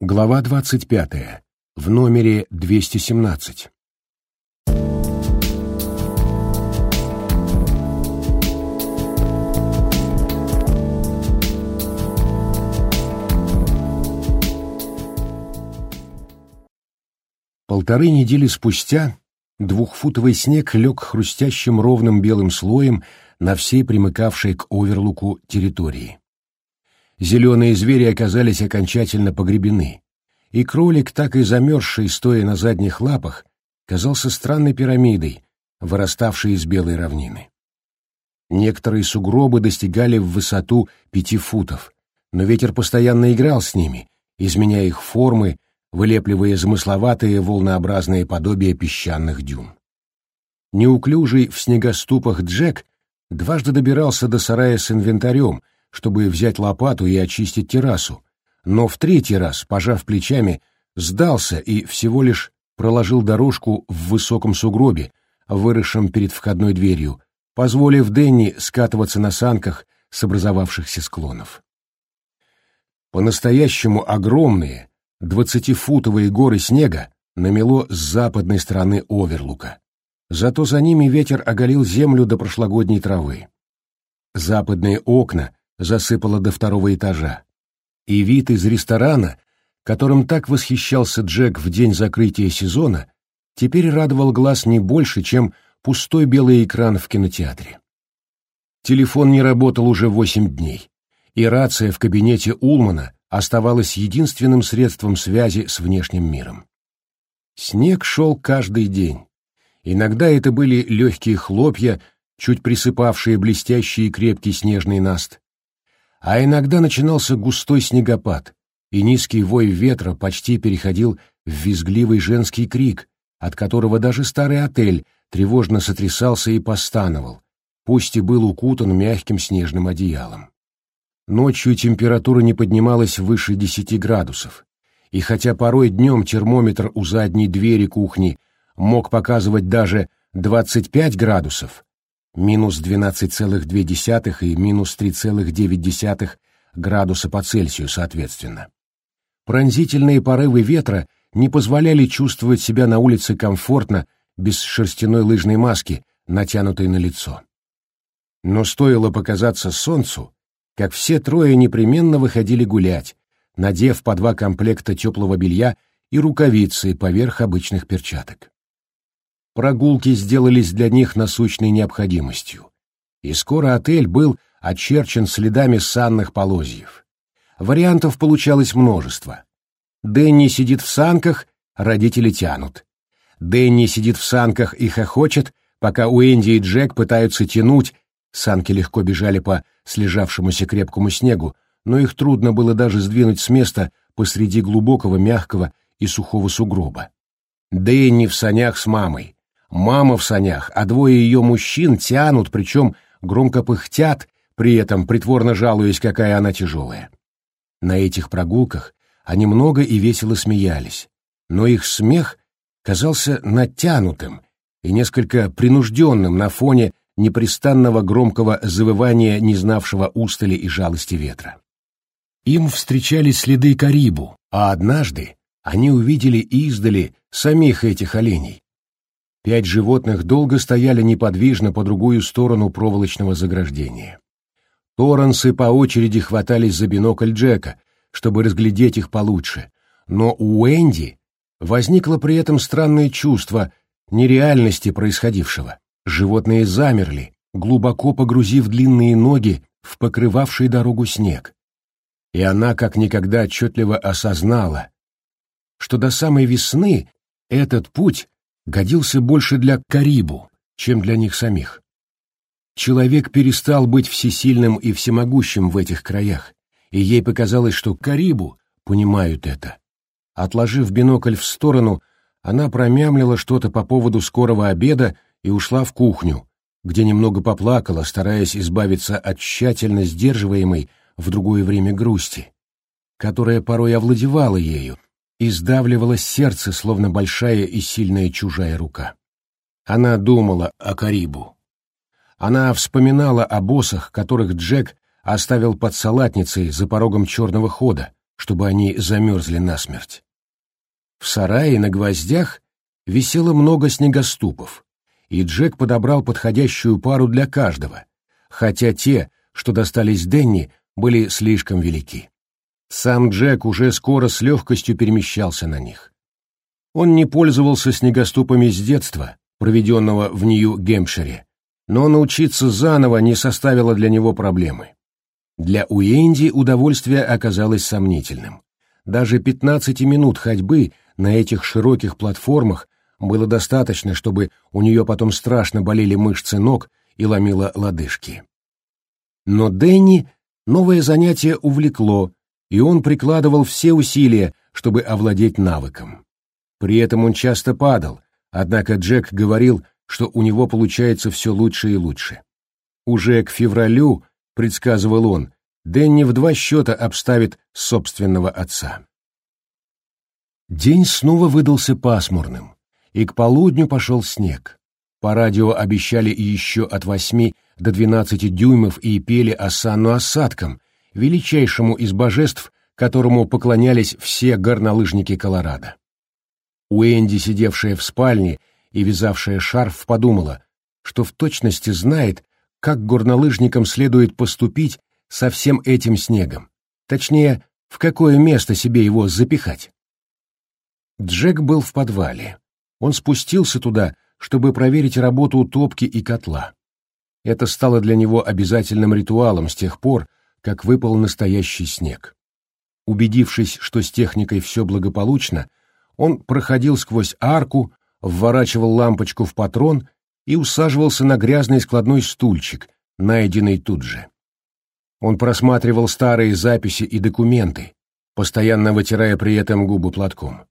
Глава 25. В номере 217. Полторы недели спустя двухфутовый снег лег хрустящим ровным белым слоем на всей примыкавшей к оверлуку территории. Зеленые звери оказались окончательно погребены, и кролик, так и замерзший, стоя на задних лапах, казался странной пирамидой, выраставшей из белой равнины. Некоторые сугробы достигали в высоту пяти футов, но ветер постоянно играл с ними, изменяя их формы, вылепливая замысловатые волнообразные подобия песчаных дюн. Неуклюжий в снегоступах Джек дважды добирался до сарая с инвентарем — чтобы взять лопату и очистить террасу, но в третий раз, пожав плечами, сдался и всего лишь проложил дорожку в высоком сугробе, выросшем перед входной дверью, позволив Денни скатываться на санках с образовавшихся склонов. По-настоящему огромные, двадцатифутовые горы снега намело с западной стороны Оверлука. Зато за ними ветер оголил землю до прошлогодней травы. Западные окна засыпало до второго этажа. И вид из ресторана, которым так восхищался Джек в день закрытия сезона, теперь радовал глаз не больше, чем пустой белый экран в кинотеатре. Телефон не работал уже восемь дней, и рация в кабинете Улмана оставалась единственным средством связи с внешним миром. Снег шел каждый день. Иногда это были легкие хлопья, чуть присыпавшие блестящий и крепкий снежный наст, а иногда начинался густой снегопад, и низкий вой ветра почти переходил в визгливый женский крик, от которого даже старый отель тревожно сотрясался и постановал, пусть и был укутан мягким снежным одеялом. Ночью температура не поднималась выше десяти градусов, и хотя порой днем термометр у задней двери кухни мог показывать даже 25 градусов, минус 12,2 и минус 3,9 градуса по Цельсию соответственно. Пронзительные порывы ветра не позволяли чувствовать себя на улице комфортно без шерстяной лыжной маски, натянутой на лицо. Но стоило показаться солнцу, как все трое непременно выходили гулять, надев по два комплекта теплого белья и рукавицы поверх обычных перчаток. Прогулки сделались для них насущной необходимостью, и скоро отель был очерчен следами санных полозьев. Вариантов получалось множество. Дэнни сидит в санках, родители тянут. Дэнни сидит в санках и хохочет, пока Уэнди и Джек пытаются тянуть, санки легко бежали по слежавшемуся крепкому снегу, но их трудно было даже сдвинуть с места посреди глубокого, мягкого и сухого сугроба. Дэнни в санях с мамой, Мама в санях, а двое ее мужчин тянут, причем громко пыхтят, при этом притворно жалуясь, какая она тяжелая. На этих прогулках они много и весело смеялись, но их смех казался натянутым и несколько принужденным на фоне непрестанного громкого завывания не знавшего устали и жалости ветра. Им встречались следы карибу, а однажды они увидели издали самих этих оленей, Пять животных долго стояли неподвижно по другую сторону проволочного заграждения. Торренсы по очереди хватались за бинокль Джека, чтобы разглядеть их получше, но у Энди возникло при этом странное чувство нереальности происходившего. Животные замерли, глубоко погрузив длинные ноги в покрывавший дорогу снег. И она как никогда отчетливо осознала, что до самой весны этот путь годился больше для Карибу, чем для них самих. Человек перестал быть всесильным и всемогущим в этих краях, и ей показалось, что Карибу понимают это. Отложив бинокль в сторону, она промямлила что-то по поводу скорого обеда и ушла в кухню, где немного поплакала, стараясь избавиться от тщательно сдерживаемой в другое время грусти, которая порой овладевала ею, и сдавливало сердце, словно большая и сильная чужая рука. Она думала о Карибу. Она вспоминала о боссах, которых Джек оставил под салатницей за порогом черного хода, чтобы они замерзли насмерть. В сарае на гвоздях висело много снегоступов, и Джек подобрал подходящую пару для каждого, хотя те, что достались Денни, были слишком велики. Сам Джек уже скоро с легкостью перемещался на них. Он не пользовался снегоступами с детства, проведенного в Нью-Гемпшире, но научиться заново не составило для него проблемы. Для Уэнди удовольствие оказалось сомнительным. Даже 15 минут ходьбы на этих широких платформах было достаточно, чтобы у нее потом страшно болели мышцы ног и ломило лодыжки. Но Дэнни новое занятие увлекло, и он прикладывал все усилия, чтобы овладеть навыком. При этом он часто падал, однако Джек говорил, что у него получается все лучше и лучше. Уже к февралю, предсказывал он, Дэнни в два счета обставит собственного отца. День снова выдался пасмурным, и к полудню пошел снег. По радио обещали еще от восьми до двенадцати дюймов и пели осанну осадком, величайшему из божеств, которому поклонялись все горнолыжники Колорадо. Уэнди, сидевшая в спальне и вязавшая шарф, подумала, что в точности знает, как горнолыжникам следует поступить со всем этим снегом, точнее, в какое место себе его запихать. Джек был в подвале. Он спустился туда, чтобы проверить работу топки и котла. Это стало для него обязательным ритуалом с тех пор, как выпал настоящий снег. Убедившись, что с техникой все благополучно, он проходил сквозь арку, вворачивал лампочку в патрон и усаживался на грязный складной стульчик, найденный тут же. Он просматривал старые записи и документы, постоянно вытирая при этом губы платком.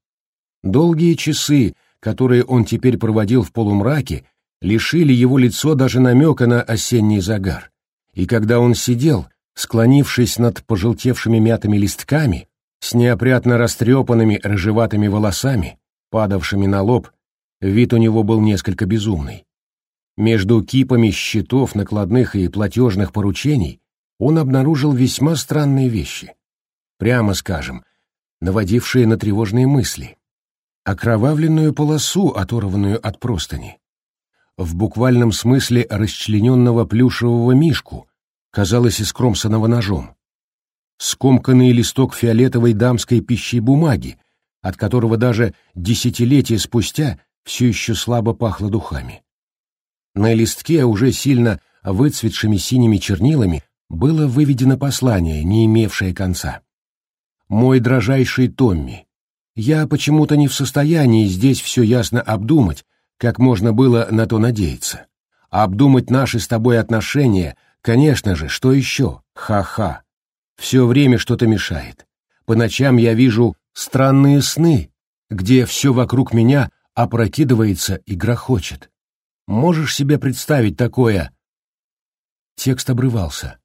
Долгие часы, которые он теперь проводил в полумраке, лишили его лицо даже намека на осенний загар. И когда он сидел, склонившись над пожелтевшими мятыми листками, с неопрятно растрепанными рыжеватыми волосами, падавшими на лоб, вид у него был несколько безумный. Между кипами счетов, накладных и платежных поручений он обнаружил весьма странные вещи. Прямо скажем, наводившие на тревожные мысли окровавленную полосу, оторванную от простыни. В буквальном смысле расчлененного плюшевого мишку, казалось искромсанного ножом. Скомканный листок фиолетовой дамской пищей бумаги, от которого даже десятилетия спустя все еще слабо пахло духами. На листке, уже сильно выцветшими синими чернилами, было выведено послание, не имевшее конца. «Мой дрожайший Томми, я почему-то не в состоянии здесь все ясно обдумать, как можно было на то надеяться. обдумать наши с тобой отношения, конечно же, что еще? Ха-ха. Все время что-то мешает. По ночам я вижу странные сны, где все вокруг меня опрокидывается и грохочет. Можешь себе представить такое? Текст обрывался.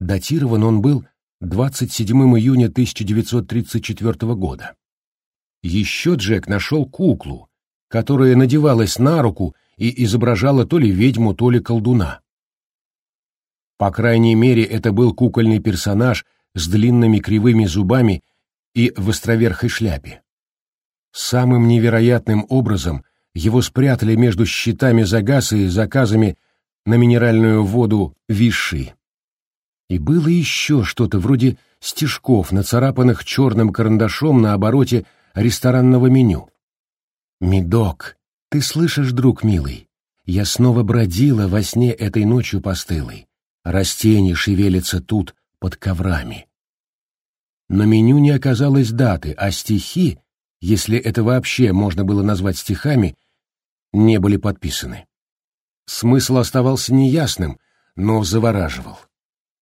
Датирован он был 27 июня 1934 года. Еще Джек нашел куклу, которая надевалась на руку и изображала то ли ведьму, то ли колдуна. По крайней мере, это был кукольный персонаж с длинными кривыми зубами и в островерхой шляпе. Самым невероятным образом его спрятали между щитами за газ и заказами на минеральную воду Виши. И было еще что-то вроде стежков, нацарапанных черным карандашом на обороте ресторанного меню. «Медок, ты слышишь, друг милый? Я снова бродила во сне этой ночью постылой. Растения шевелятся тут под коврами». На меню не оказалось даты, а стихи, если это вообще можно было назвать стихами, не были подписаны. Смысл оставался неясным, но завораживал.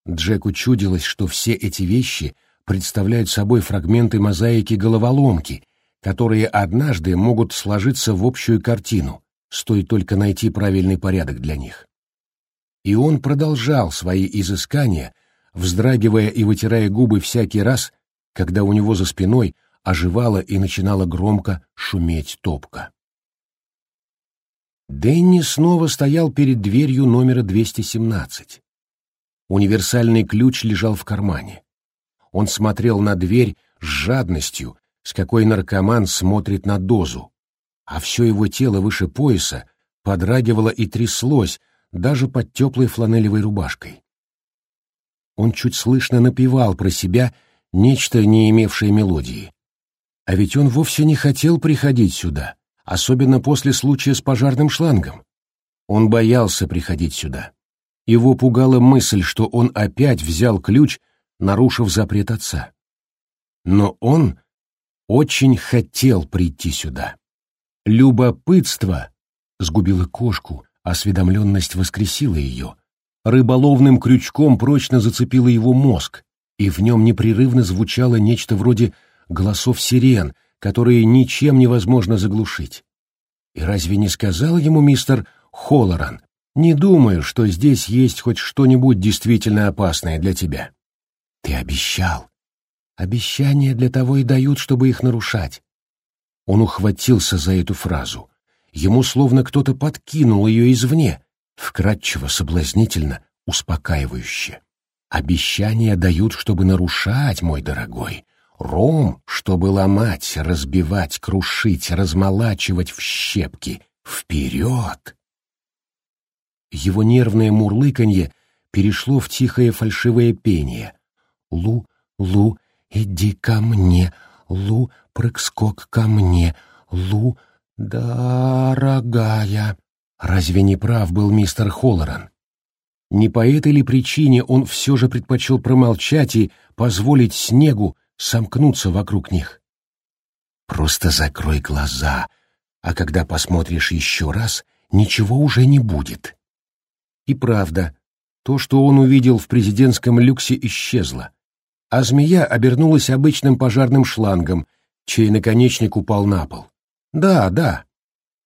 Джеку чудилось, что все эти вещи — представляют собой фрагменты мозаики-головоломки, которые однажды могут сложиться в общую картину, стоит только найти правильный порядок для них. И он продолжал свои изыскания, вздрагивая и вытирая губы всякий раз, когда у него за спиной оживала и начинала громко шуметь топка. Дэнни снова стоял перед дверью номера 217. Универсальный ключ лежал в кармане. Он смотрел на дверь, с жадностью, с какой наркоман смотрит на дозу, а все его тело выше пояса подрагивало и тряслось даже под теплой фланелевой рубашкой. Он чуть слышно напевал про себя нечто, не имевшее мелодии. А ведь он вовсе не хотел приходить сюда, особенно после случая с пожарным шлангом. Он боялся приходить сюда. Его пугала мысль, что он опять взял ключ, нарушив запрет отца. Но он очень хотел прийти сюда. Любопытство сгубило кошку, осведомленность воскресила ее. Рыболовным крючком прочно зацепило его мозг, и в нем непрерывно звучало нечто вроде голосов сирен, которые ничем невозможно заглушить. И разве не сказал ему мистер Холлоран, «Не думаю, что здесь есть хоть что-нибудь действительно опасное для тебя». Ты обещал. Обещания для того и дают, чтобы их нарушать. Он ухватился за эту фразу. Ему словно кто-то подкинул ее извне, вкратчиво, соблазнительно, успокаивающе. Обещания дают, чтобы нарушать, мой дорогой. Ром, чтобы ломать, разбивать, крушить, размолачивать в щепки. Вперед! Его нервное мурлыканье перешло в тихое фальшивое пение. «Лу, Лу, иди ко мне, Лу, прыг-скок ко мне, Лу, дорогая». Разве не прав был мистер Холлоран? Не по этой ли причине он все же предпочел промолчать и позволить снегу сомкнуться вокруг них? Просто закрой глаза, а когда посмотришь еще раз, ничего уже не будет. И правда, то, что он увидел в президентском люксе, исчезло, а змея обернулась обычным пожарным шлангом, чей наконечник упал на пол. Да, да,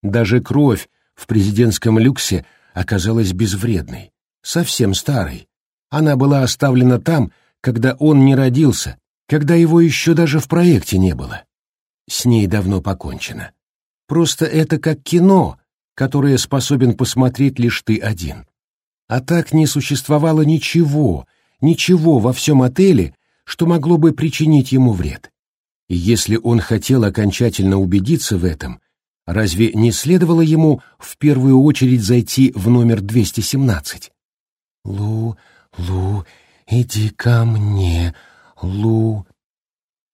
даже кровь в президентском люксе оказалась безвредной совсем старой. Она была оставлена там, когда он не родился, когда его еще даже в проекте не было. С ней давно покончено. Просто это как кино, которое способен посмотреть лишь ты один. А так не существовало ничего, ничего во всем отеле, что могло бы причинить ему вред. И если он хотел окончательно убедиться в этом, разве не следовало ему в первую очередь зайти в номер 217? «Лу, Лу, иди ко мне, Лу».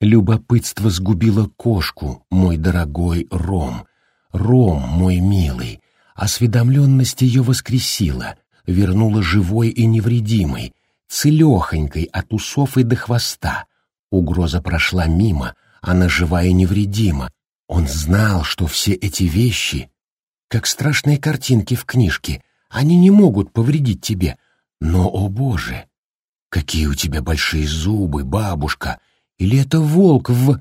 Любопытство сгубило кошку, мой дорогой Ром. Ром, мой милый. Осведомленность ее воскресила, вернула живой и невредимой, целехонькой от усов и до хвоста. Угроза прошла мимо, она жива и невредима. Он знал, что все эти вещи, как страшные картинки в книжке, они не могут повредить тебе, но, о боже, какие у тебя большие зубы, бабушка! Или это волк в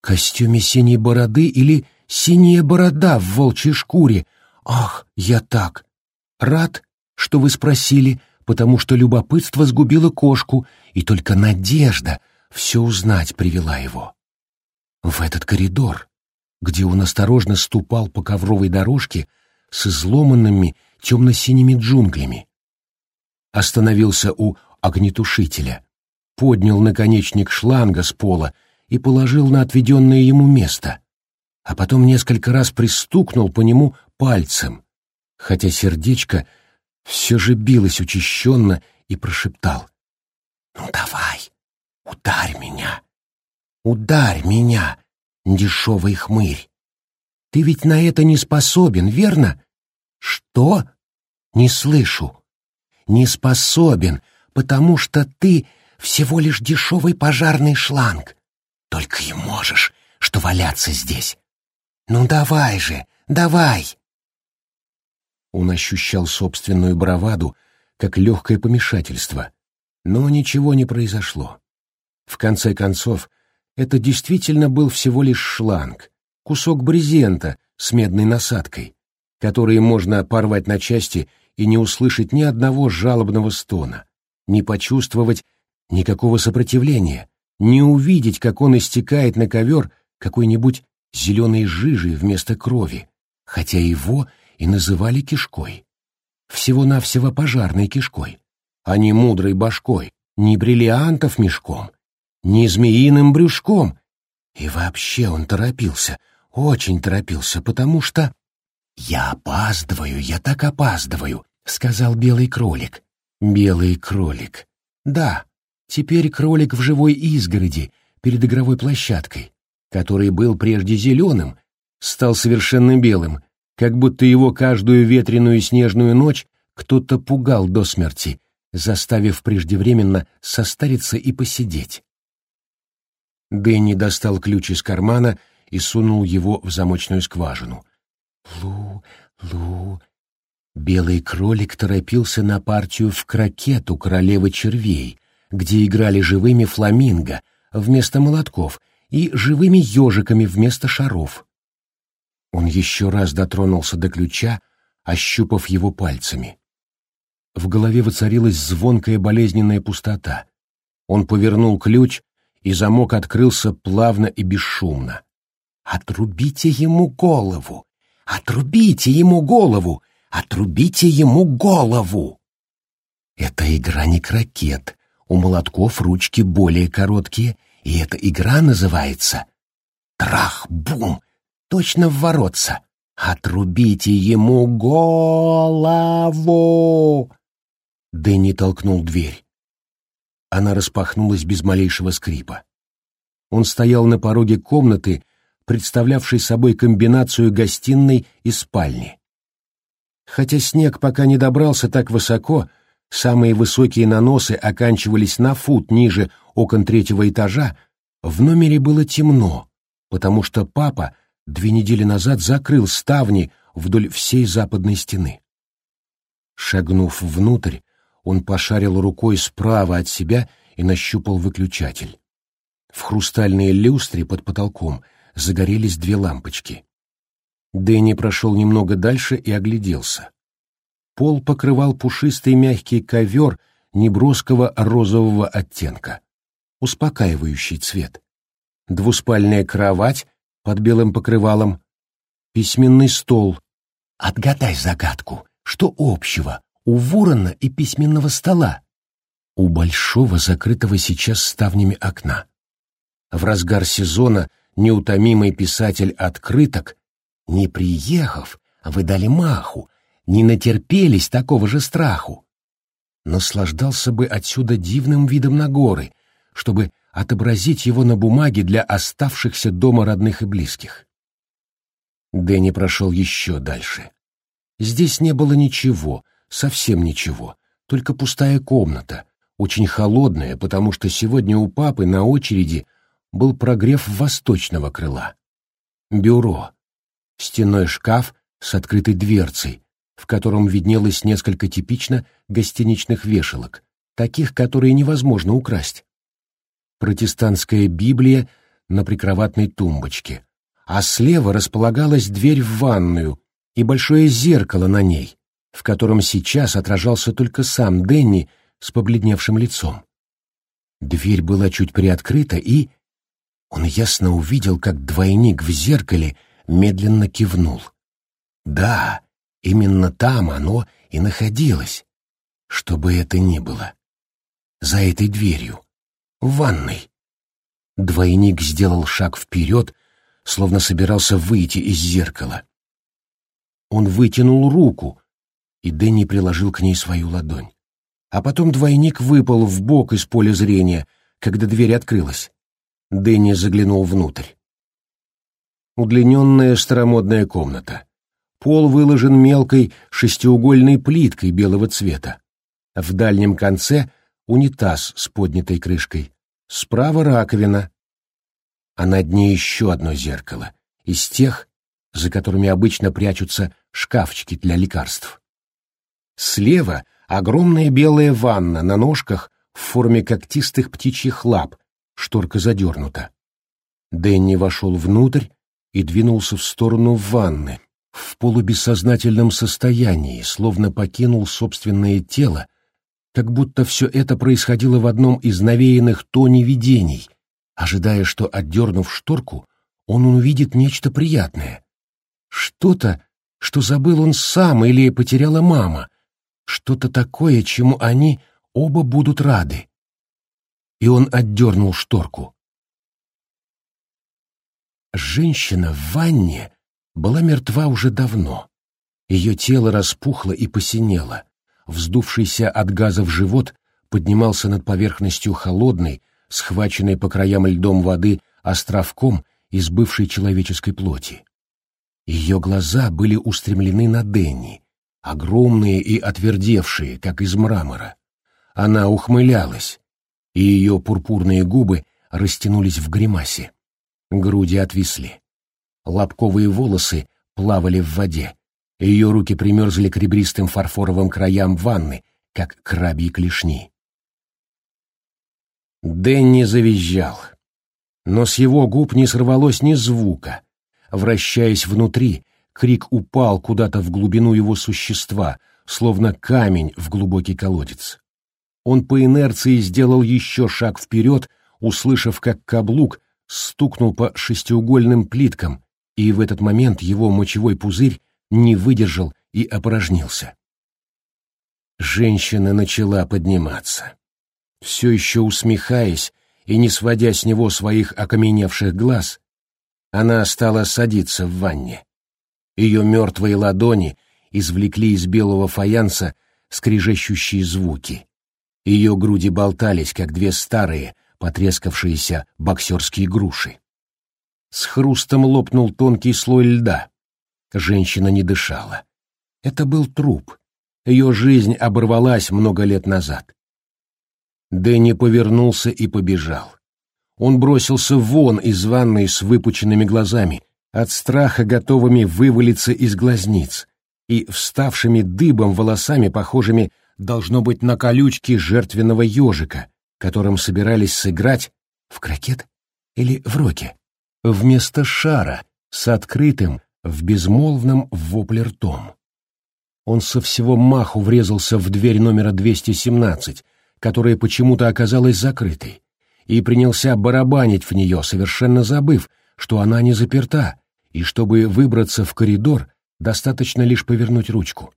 костюме синей бороды или синяя борода в волчьей шкуре? Ах, я так! Рад, что вы спросили, потому что любопытство сгубило кошку, и только надежда все узнать привела его. В этот коридор, где он осторожно ступал по ковровой дорожке с изломанными темно-синими джунглями, остановился у огнетушителя, поднял наконечник шланга с пола и положил на отведенное ему место, а потом несколько раз пристукнул по нему пальцем, хотя сердечко все же билось учащенно и прошептал. «Ну давай, ударь меня, ударь меня, дешевый хмырь. Ты ведь на это не способен, верно?» «Что?» «Не слышу» не способен, потому что ты всего лишь дешевый пожарный шланг. Только и можешь, что валяться здесь. Ну давай же, давай!» Он ощущал собственную браваду, как легкое помешательство, но ничего не произошло. В конце концов, это действительно был всего лишь шланг, кусок брезента с медной насадкой, который можно порвать на части и не услышать ни одного жалобного стона, не почувствовать никакого сопротивления, не увидеть, как он истекает на ковер какой-нибудь зеленой жижей вместо крови, хотя его и называли кишкой. Всего-навсего пожарной кишкой, а не мудрой башкой, не бриллиантов мешком, не змеиным брюшком. И вообще он торопился, очень торопился, потому что... «Я опаздываю, я так опаздываю», — сказал белый кролик. Белый кролик. Да, теперь кролик в живой изгороди, перед игровой площадкой, который был прежде зеленым, стал совершенно белым, как будто его каждую ветреную снежную ночь кто-то пугал до смерти, заставив преждевременно состариться и посидеть. Дэнни достал ключ из кармана и сунул его в замочную скважину. «Лу, Лу...» Белый кролик торопился на партию в крокет у королевы червей, где играли живыми фламинго вместо молотков и живыми ежиками вместо шаров. Он еще раз дотронулся до ключа, ощупав его пальцами. В голове воцарилась звонкая болезненная пустота. Он повернул ключ, и замок открылся плавно и бесшумно. «Отрубите ему голову! Отрубите ему голову! Отрубите ему голову!» Это игра не крокет. У молотков ручки более короткие, и эта игра называется «Трах-бум!» Точно в воротца. «Отрубите ему голову!» Дэнни толкнул дверь. Она распахнулась без малейшего скрипа. Он стоял на пороге комнаты, представлявшей собой комбинацию гостиной и спальни. Хотя снег пока не добрался так высоко, самые высокие наносы оканчивались на фут ниже окон третьего этажа, в номере было темно, потому что папа две недели назад закрыл ставни вдоль всей западной стены. Шагнув внутрь, он пошарил рукой справа от себя и нащупал выключатель. В хрустальной люстре под потолком загорелись две лампочки. Дэнни прошел немного дальше и огляделся. Пол покрывал пушистый мягкий ковер неброского розового оттенка. Успокаивающий цвет. Двуспальная кровать под белым покрывалом. Письменный стол. Отгадай загадку. Что общего у ворона и письменного стола, у большого закрытого сейчас ставнями окна. В разгар сезона неутомимый писатель открыток, не приехав, вы дали маху, не натерпелись такого же страху. Наслаждался бы отсюда дивным видом на горы, чтобы отобразить его на бумаге для оставшихся дома родных и близких. Дэнни прошел еще дальше. Здесь не было ничего, совсем ничего, только пустая комната, очень холодная, потому что сегодня у папы на очереди был прогрев восточного крыла. Бюро, стенной шкаф с открытой дверцей, в котором виднелось несколько типично гостиничных вешалок, таких, которые невозможно украсть. Протестантская Библия на прикроватной тумбочке, а слева располагалась дверь в ванную и большое зеркало на ней, в котором сейчас отражался только сам Денни с побледневшим лицом. Дверь была чуть приоткрыта, и... Он ясно увидел, как двойник в зеркале медленно кивнул. Да, именно там оно и находилось, что бы это ни было. За этой дверью, в ванной. Двойник сделал шаг вперед, словно собирался выйти из зеркала. Он вытянул руку, и Дэнни приложил к ней свою ладонь. А потом двойник выпал в бок из поля зрения, когда дверь открылась. Дэнни заглянул внутрь. Удлиненная старомодная комната. Пол выложен мелкой шестиугольной плиткой белого цвета. В дальнем конце унитаз с поднятой крышкой. Справа раковина. А над ней еще одно зеркало, из тех, за которыми обычно прячутся шкафчики для лекарств. Слева огромная белая ванна на ножках в форме когтистых птичьих лап, шторка задернута. Дэнни вошел внутрь и двинулся в сторону ванны, в полубессознательном состоянии, словно покинул собственное тело, как будто все это происходило в одном из навеянных Тони видений, ожидая, что, отдернув шторку, он увидит нечто приятное. Что-то, что забыл он сам или потеряла мама — что-то такое, чему они оба будут рады. и он отдернул шторку. Женщина в ванне была мертва уже давно. Ее тело распухло и посинело. Вздувшийся от газов живот поднимался над поверхностью холодной, схваченной по краям льдом воды островком из бывшей человеческой плоти. Ее глаза были устремлены на Денни, огромные и отвердевшие, как из мрамора. Она ухмылялась, и ее пурпурные губы растянулись в гримасе. Груди отвисли. Лобковые волосы плавали в воде. Ее руки примерзли к ребристым фарфоровым краям ванны, как крабьи клешни. Дэнни завизжал. Но с его губ не сорвалось ни звука. Вращаясь внутри, крик упал куда-то в глубину его существа, словно камень в глубокий колодец. Он по инерции сделал еще шаг вперед, услышав, как каблук стукнул по шестиугольным плиткам, и в этот момент его мочевой пузырь не выдержал и опорожнился. Женщина начала подниматься. Все еще усмехаясь и не сводя с него своих окаменевших глаз, она стала садиться в ванне. Ее мертвые ладони извлекли из белого фаянса скрежещущие звуки. Ее груди болтались, как две старые, потрескавшиеся боксерские груши. С хрустом лопнул тонкий слой льда. Женщина не дышала. Это был труп. Ее жизнь оборвалась много лет назад. Дэнни повернулся и побежал. Он бросился вон из ванной с выпученными глазами, от страха готовыми вывалиться из глазниц, и вставшими дыбом волосами, похожими, должно быть, на колючки жертвенного ежика, которым собирались сыграть в крокет или в роке, вместо шара с открытым в безмолвном вопле ртом. Он со всего маху врезался в дверь номера 217, которая почему-то оказалась закрытой, и принялся барабанить в нее, совершенно забыв, что она не заперта, и чтобы выбраться в коридор, достаточно лишь повернуть ручку.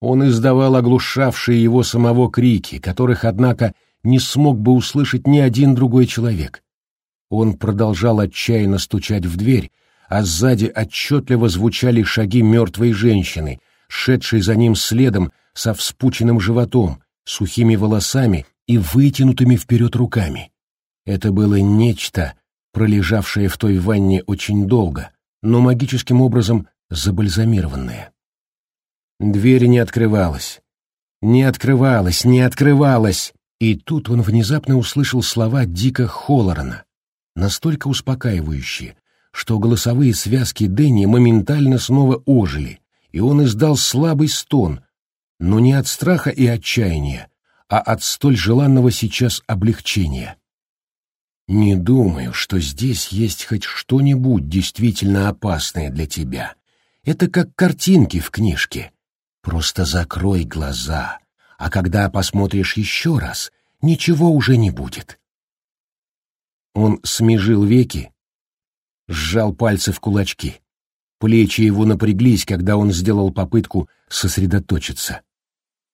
Он издавал оглушавшие его самого крики, которых, однако, не смог бы услышать ни один другой человек. Он продолжал отчаянно стучать в дверь, а сзади отчетливо звучали шаги мертвой женщины, шедшей за ним следом со вспученным животом, сухими волосами и вытянутыми вперед руками. Это было нечто, пролежавшее в той ванне очень долго, но магическим образом забальзамированное. Дверь не открывалась. Не открывалась, не открывалась. И тут он внезапно услышал слова Дика Холлорана, настолько успокаивающие, что голосовые связки Дэнни моментально снова ожили, и он издал слабый стон, но не от страха и отчаяния, а от столь желанного сейчас облегчения. «Не думаю, что здесь есть хоть что-нибудь действительно опасное для тебя. Это как картинки в книжке. Просто закрой глаза, а когда посмотришь еще раз, ничего уже не будет. Он смежил веки, сжал пальцы в кулачки. Плечи его напряглись, когда он сделал попытку сосредоточиться.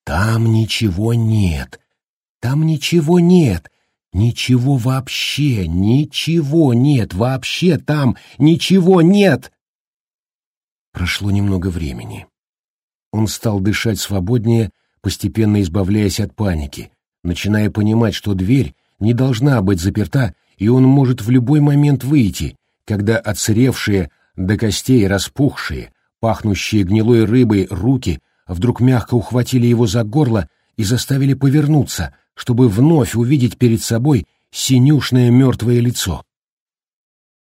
«Там ничего нет! Там ничего нет! Ничего вообще! Ничего нет! Вообще там ничего нет!» Прошло немного времени. Он стал дышать свободнее, постепенно избавляясь от паники, начиная понимать, что дверь не должна быть заперта, и он может в любой момент выйти, когда отсыревшие до костей распухшие, пахнущие гнилой рыбой руки вдруг мягко ухватили его за горло и заставили повернуться, чтобы вновь увидеть перед собой синюшное мертвое лицо.